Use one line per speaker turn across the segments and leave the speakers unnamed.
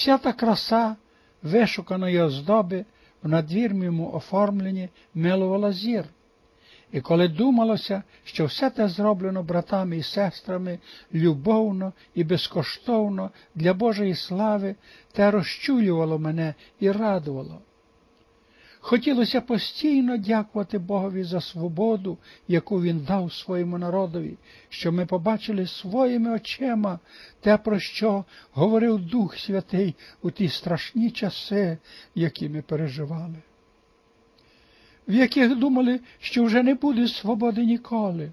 Вся та краса вишуканої оздоби в надвірному оформленні милувала зір. І коли думалося, що все те зроблено братами і сестрами любовно і безкоштовно для Божої слави, те розчулювало мене і радувало. Хотілося постійно дякувати Богові за свободу, яку Він дав своєму народові, що ми побачили своїми очима те, про що говорив Дух Святий у ті страшні часи, які ми переживали, в яких думали, що вже не буде свободи ніколи.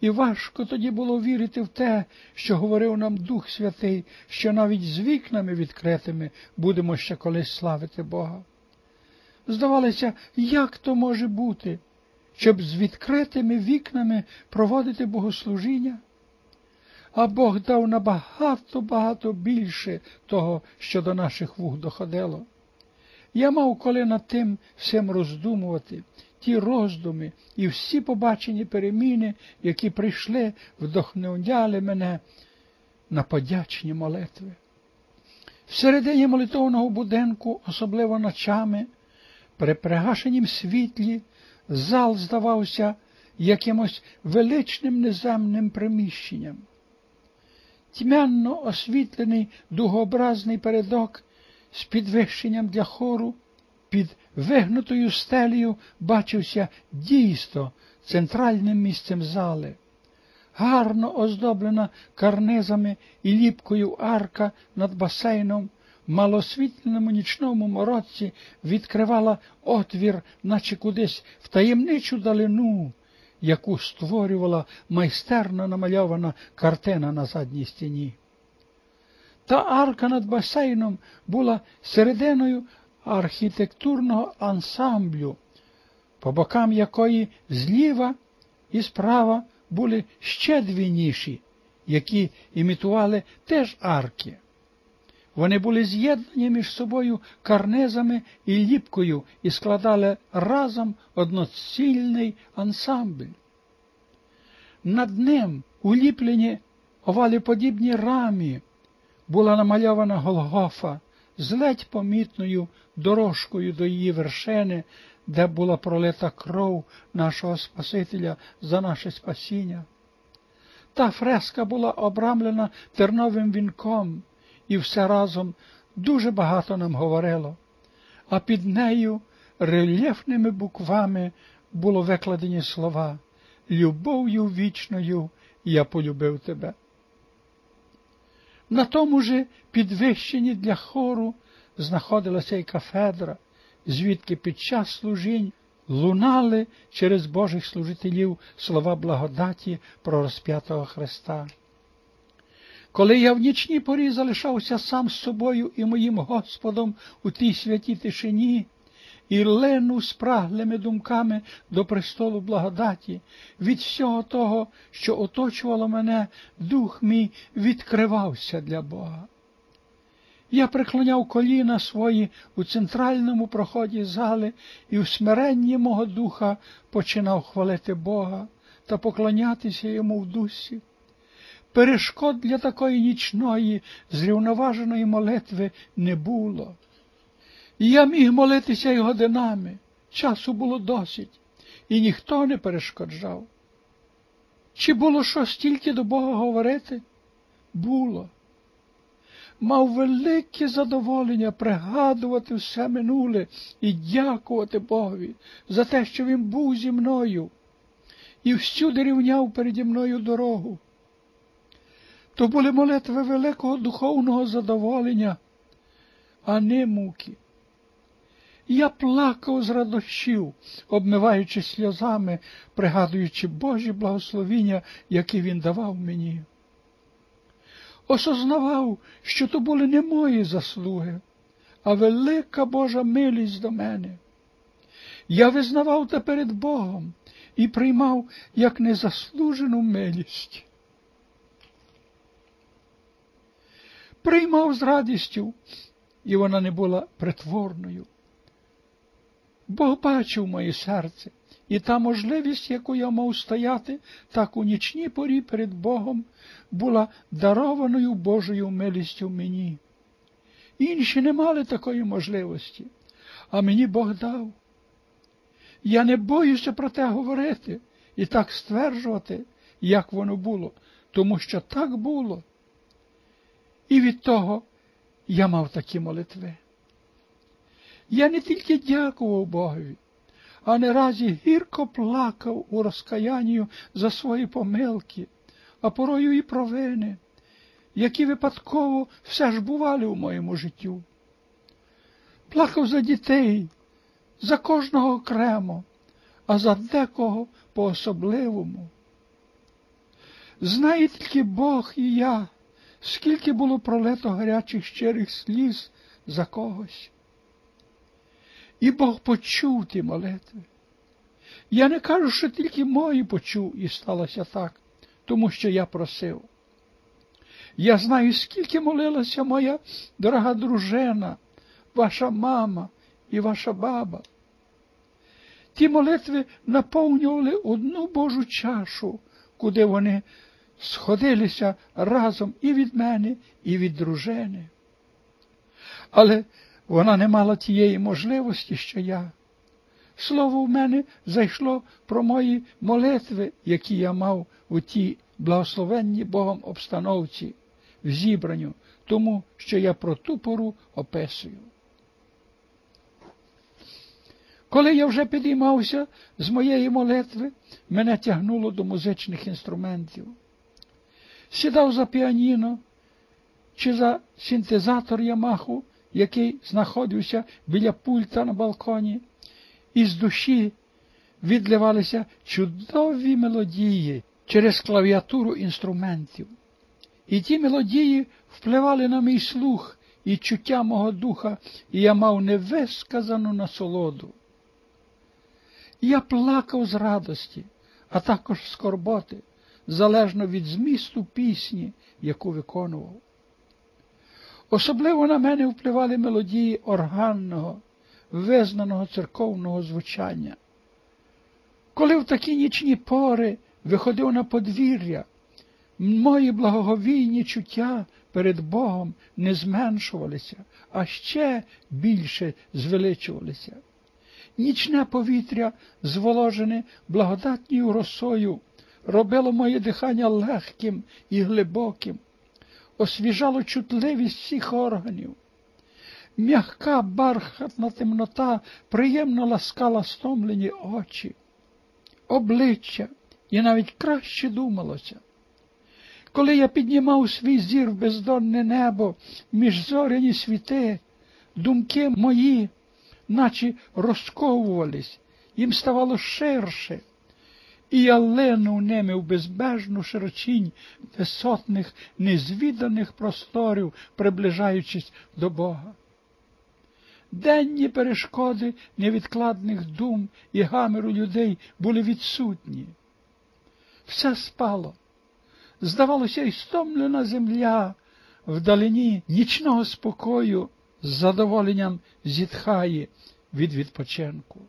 І важко тоді було вірити в те, що говорив нам Дух Святий, що навіть з вікнами відкритими будемо ще колись славити Бога. Здавалося, як то може бути, щоб з відкритими вікнами проводити богослужіння? А Бог дав набагато багато більше того, що до наших вух доходило. Я мав коли над тим всім роздумувати, ті роздуми і всі побачені переміни, які прийшли, вдохновляли мене на подячні молитви. Всередині молитовного будинку, особливо ночами, при пригашенім світлі зал здавався якимось величним неземним приміщенням. Тьмяно освітлений дугообразний передок з підвищенням для хору під вигнутою стелею бачився дійсно центральним місцем зали. Гарно оздоблена карнизами і ліпкою арка над басейном малосвітленому нічному морозці відкривала отвір, наче кудись в таємничу далину, яку створювала майстерно намальована картина на задній стіні. Та арка над басейном була серединою архітектурного ансамблю, по бокам якої зліва і справа були ще дві ніші, які імітували теж арки. Вони були з'єднані між собою карнезами і ліпкою і складали разом одноцільний ансамбль. Над ним, уліплені овалеподібні рамі, була намальована Голгофа з ледь помітною дорожкою до її вершини, де була пролита кров нашого Спасителя за наше спасіння. Та фреска була обрамлена терновим вінком і все разом дуже багато нам говорило, а під нею рельєфними буквами було викладені слова Любов'ю вічною я полюбив тебе. На тому же підвищенні для хору знаходилася й кафедра, звідки під час служінь лунали через Божих служителів слова благодаті про розп'ятого Христа. Коли я в нічній порі залишався сам з собою і моїм Господом у тій святій тишині, і лену спраглими думками до престолу благодаті, від всього того, що оточувало мене, дух мій відкривався для Бога. Я приклоняв коліна свої у центральному проході зали і в смиренні мого духа починав хвалити Бога та поклонятися йому в дусі. Перешкод для такої нічної, зрівноваженої молитви не було. І я міг молитися й годинами, часу було досить, і ніхто не перешкоджав. Чи було щось тільки до Бога говорити? Було. Мав велике задоволення пригадувати все минуле і дякувати Богові за те, що Він був зі мною і всюди рівняв переді мною дорогу. То були молитви великого духовного задоволення, а не муки. Я плакав з радощів, обмиваючи сльозами, пригадуючи Божі благословіння, які він давав мені. Осознавав, що то були не мої заслуги, а велика Божа милість до мене. Я визнавав те перед Богом і приймав як незаслужену милість. Приймав з радістю, і вона не була притворною. Бог бачив моє серце, і та можливість, яку я мав стояти, так у нічній порі перед Богом, була дарованою Божою милістю мені. Інші не мали такої можливості, а мені Бог дав. Я не боюся про те говорити і так стверджувати, як воно було, тому що так було. І від того я мав такі молитви. Я не тільки дякував Богові, а не разі гірко плакав у розкаянню за свої помилки, а порою і провини, які випадково все ж бували у моєму життю. Плакав за дітей, за кожного окремо, а за декого по особливому. Знає тільки Бог і я, скільки було пролето гарячих щирих сліз за когось. І Бог почув ті молитви. Я не кажу, що тільки мої почув, і сталося так, тому що я просив. Я знаю, скільки молилася моя дорога дружина, ваша мама і ваша баба. Ті молитви наповнювали одну Божу чашу, куди вони сходилися разом і від мене, і від дружини. Але вона не мала тієї можливості, що я. Слово в мене зайшло про мої молитви, які я мав у тій благословенній Богом обстановці, в зібранню, тому що я про ту пору описую. Коли я вже підіймався з моєї молитви, мене тягнуло до музичних інструментів. Сідав за піаніно чи за синтезатор Ямаху, який знаходився біля пульта на балконі, і з душі відливалися чудові мелодії через клавіатуру інструментів. І ті мелодії впливали на мій слух і чуття мого духа, і я мав невисказану насолоду. Я плакав з радості, а також скорботи, залежно від змісту пісні, яку виконував. Особливо на мене впливали мелодії органного, визнаного церковного звучання. Коли в такі нічні пори виходив на подвір'я, мої благоговійні чуття перед Богом не зменшувалися, а ще більше звеличувалися. Нічне повітря, зволожене благодатньою росою, робило моє дихання легким і глибоким, освіжало чутливість всіх органів. М'яка бархатна темнота приємно ласкала стомлені очі, обличчя і навіть краще думалося. Коли я піднімав свій зір в бездонне небо між зоряні світи, думки мої, наче розковувались, їм ставало ширше, і я ленув ними в безбежну широчінь висотних, незвіданих просторів, приближаючись до Бога. Денні перешкоди невідкладних дум і гамеру людей були відсутні. Все спало. Здавалося, і стомлена земля вдалині нічного спокою з задоволенням зітхає від відпочинку.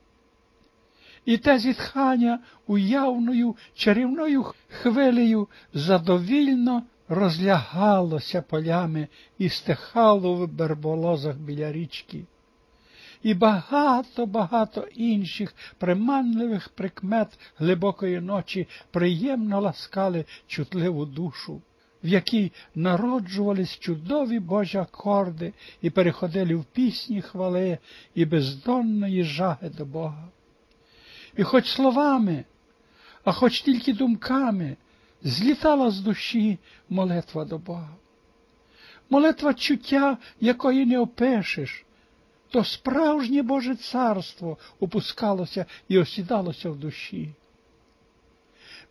І те зітхання уявною чарівною хвилею задовільно розлягалося полями і стихало в берболозах біля річки. І багато-багато інших приманливих прикмет глибокої ночі приємно ласкали чутливу душу в якій народжувались чудові Божі акорди і переходили в пісні хвали і бездонної жаги до Бога. І хоч словами, а хоч тільки думками злітала з душі молитва до Бога. Молитва чуття, якої не опишеш, то справжнє Боже царство опускалося і осідалося в душі.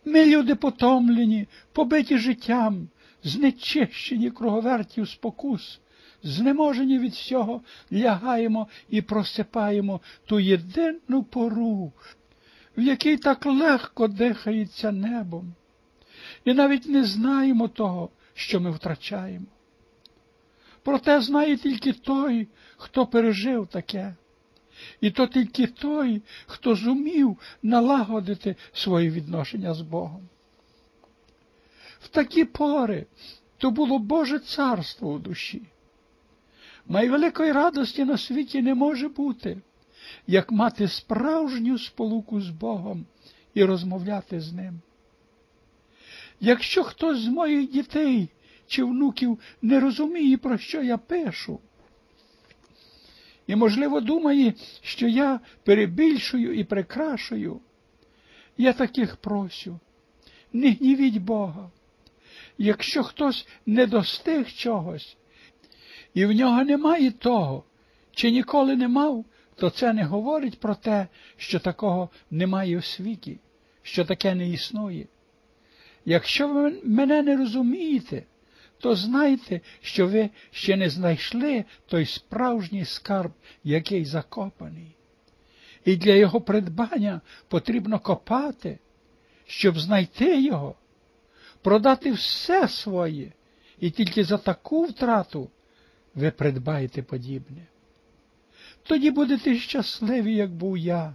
Ми люди потомлені, побиті життям, знечищені круговертів спокус, знеможені від всього, лягаємо і просипаємо ту єдину пору, в якій так легко дихається небом, і навіть не знаємо того, що ми втрачаємо. Проте знає тільки той, хто пережив таке, і то тільки той, хто зумів налагодити свої відношення з Богом в такі пори то було Боже царство у душі. Найвеликої радості на світі не може бути, як мати справжню сполуку з Богом і розмовляти з Ним. Якщо хтось з моїх дітей чи внуків не розуміє, про що я пишу, і, можливо, думає, що я перебільшую і прикрашую, я таких просю, не гнівіть Бога. Якщо хтось не достиг чогось, і в нього немає того, чи ніколи не мав, то це не говорить про те, що такого немає у світі, що таке не існує. Якщо ви мене не розумієте, то знайте, що ви ще не знайшли той справжній скарб, який закопаний. І для його придбання потрібно копати, щоб знайти його, продати все своє, і тільки за таку втрату ви придбаєте подібне. Тоді будете щасливі, як був я,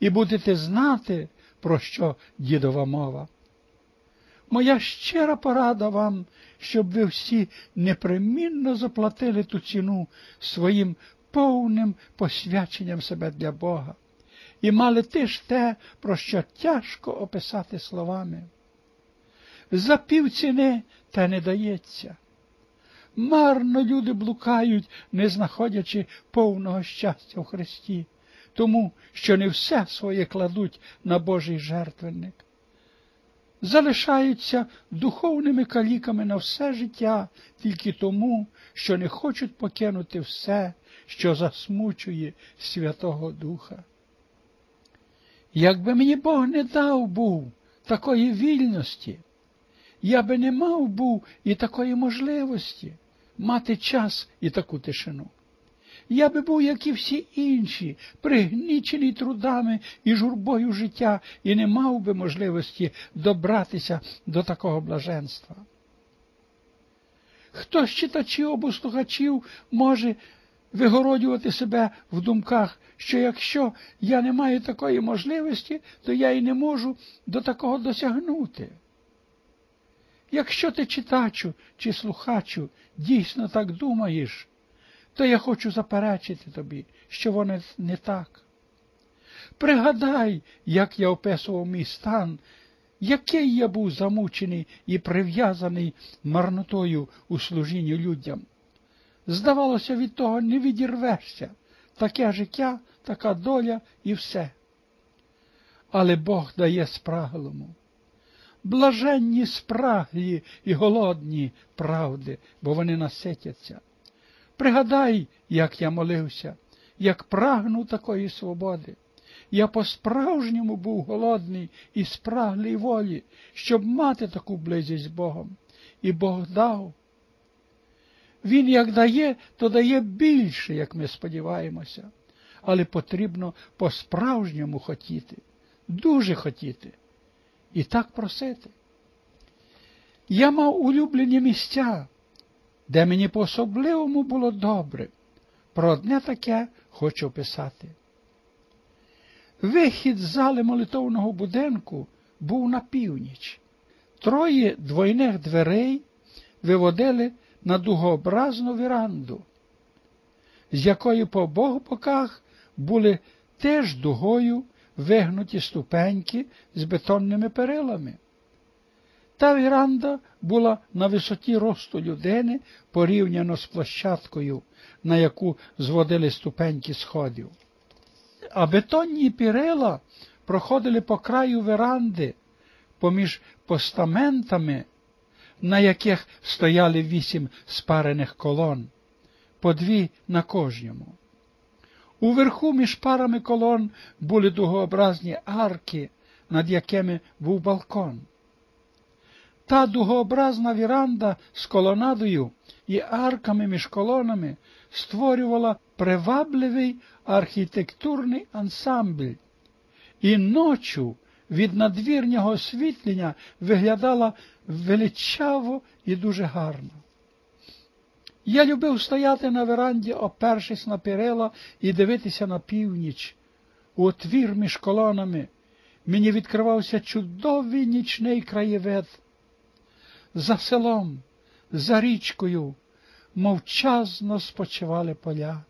і будете знати, про що дідова мова. Моя щира порада вам, щоб ви всі непримінно заплатили ту ціну своїм повним посвяченням себе для Бога, і мали теж те, про що тяжко описати словами. За півціни те не дається. Марно люди блукають, не знаходячи повного щастя в Христі, тому що не все своє кладуть на Божий жертвенник. Залишаються духовними каліками на все життя тільки тому, що не хочуть покинути все, що засмучує Святого Духа. Якби мені Бог не дав був такої вільності, я би не мав був і такої можливості мати час і таку тишину. Я би був, як і всі інші, пригнічений трудами і журбою життя, і не мав би можливості добратися до такого блаженства. Хто з читачів або слухачів може вигородювати себе в думках, що якщо я не маю такої можливості, то я і не можу до такого досягнути. Якщо ти читачу чи слухачу дійсно так думаєш, то я хочу заперечити тобі, що воно не так. Пригадай, як я описував мій стан, який я був замучений і прив'язаний марнотою у служінні людям. Здавалося, від того не відірвешся таке життя, така доля і все. Але Бог дає спраглому блаженні спраглі і голодні правди, бо вони наситяться. Пригадай, як я молився, як прагнув такої свободи. Я по-справжньому був голодний і спраглий волі, щоб мати таку близість з Богом. І Бог дав. Він як дає, то дає більше, як ми сподіваємося, але потрібно по-справжньому хотіти, дуже хотіти і так просити. Я мав улюблені місця, де мені по особливому було добре. Про одне таке хочу описати. Вихід з зали молитовного будинку був на північ. Троє двойних дверей виводили на дугообразну віранду, з якої по обох боках були теж дугою вигнуті ступеньки з бетонними перилами. Та віранда була на висоті росту людини порівняно з площадкою, на яку зводили ступеньки сходів. А бетонні перила проходили по краю веранди, поміж постаментами, на яких стояли вісім спарених колон, по дві на кожному. Уверху між парами колон були дугообразні арки, над якими був балкон. Та дугообразна віранда з колонадою і арками між колонами створювала привабливий архітектурний ансамбль, і ночу від надвірнього освітлення виглядала величаво і дуже гарно. Я любив стояти на веранді, опершись на перила, і дивитися на північ. У отвір між колонами мені відкривався чудовий нічний краєвид. За селом, за річкою мовчазно спочивали поля.